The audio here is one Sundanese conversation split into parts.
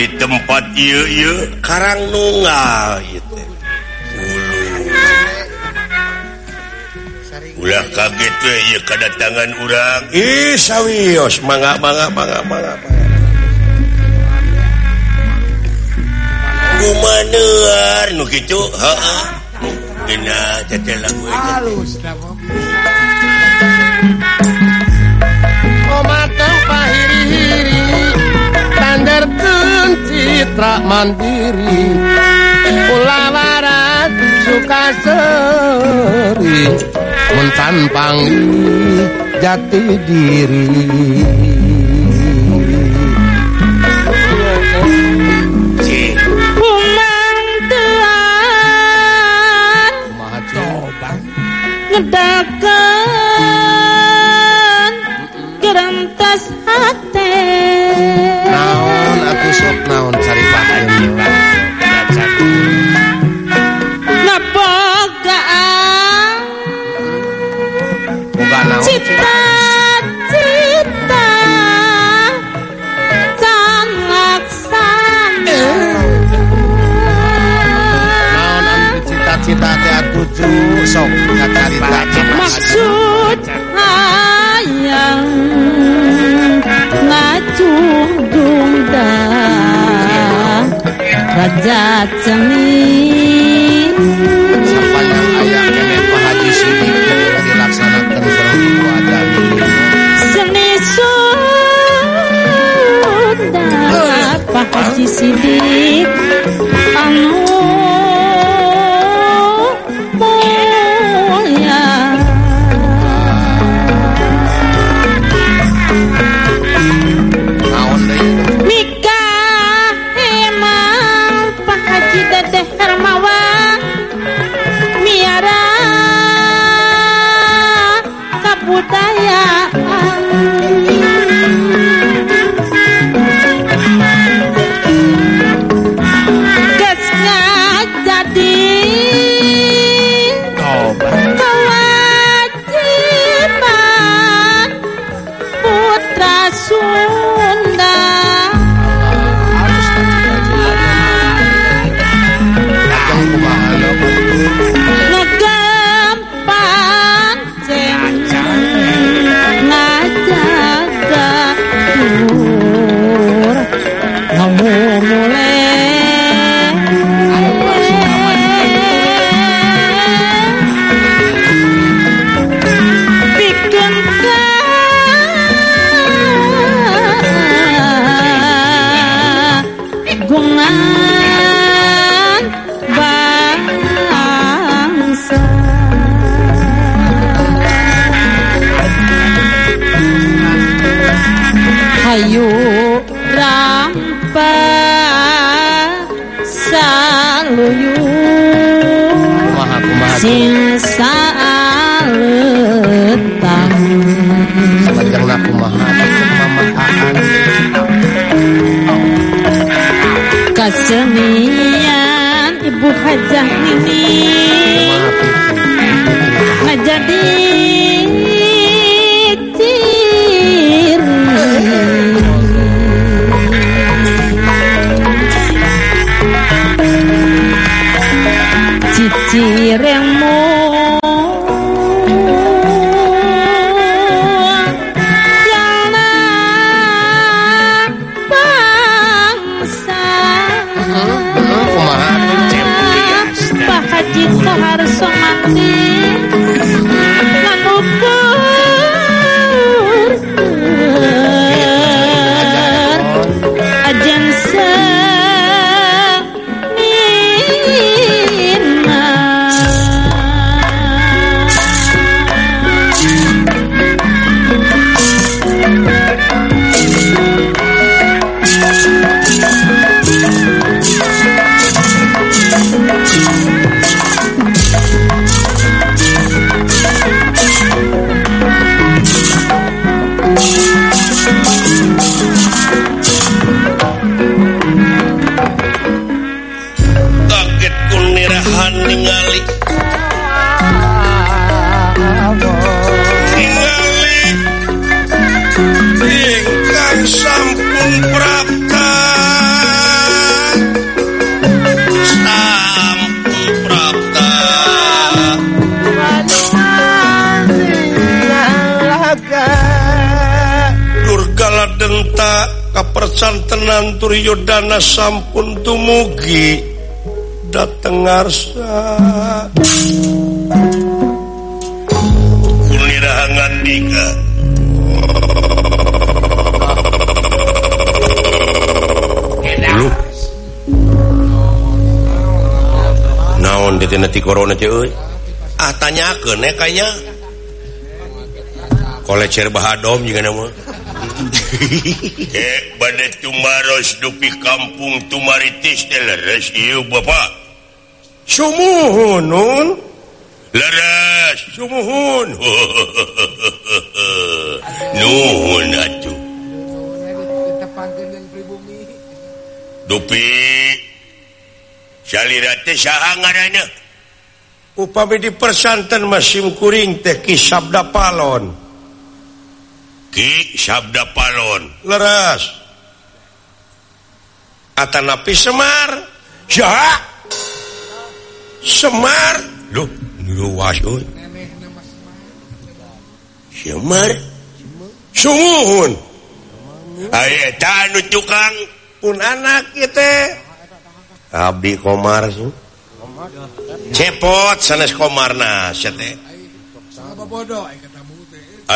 di tempat karang nunga gitu. Ulah kaget ieu kedatangan urang. Ih sawios mangga mangga mangga mangga kitu heeh lagu. Omateng pahiri-hiri Tandertun citra mandiri. Warat suka seri Mentan panggil jati diri. derajat cemin sepanjang ayah nenek Pak Haji Sini dilaksanakan serang keadaan seni Sunda Pak Haji Sidik Durgala denta kapercantenan Turyodana sampun tumugi. Dateng arsa Kunirahangan diga naon di corona corona ah tanya ke kayaknya. kolecer Bahadom juga nama. Eh, Bad tumaros dupi kampung tumaritis leres ieu Bapak. Sumuhun nun leres sumuhun. Nuhun atuh. Dupi salirate saha ngaranna upami di persanten masim kuring teh ki sabda palon Ki Sabda Palon. Leras Atanapi Semar. Jaha. Semar. Duh luas Semar. Sumuhun Ayo tanu tukang pun anak kita Abdi Komar su. Cepot sanes Komarna sete Bodoh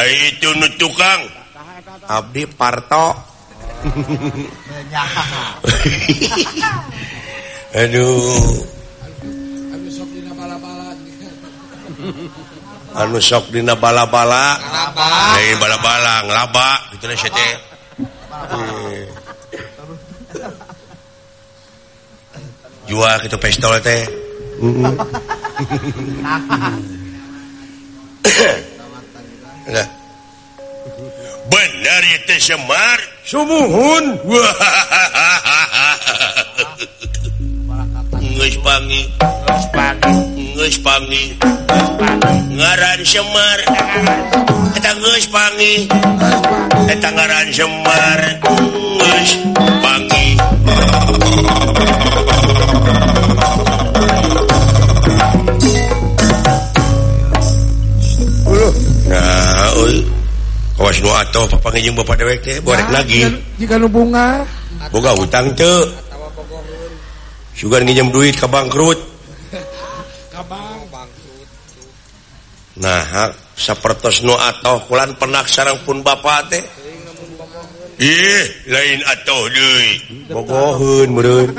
itu tukang. Abdi Parto. Aduh. Anu sok dina bala-bala. Hey, bala-bala ngelaba gitu deh sete jual gitu pistol teh. itu Semar. Sumuhun. Pangi. Pangi. Ngaran Semar. Eta geus pangi. Tanggaran Semar. Geus pangi. atau papangijung bapak dewek teh borek lagi. jika nu bunga. Boga utang teu sugan nginjem duit ka bangkrut. Ka bangkrut nah sapertos nu atoh kulan pernah sarang pun bapak teh. Ih lain atoh deui. Bogoheun meureun.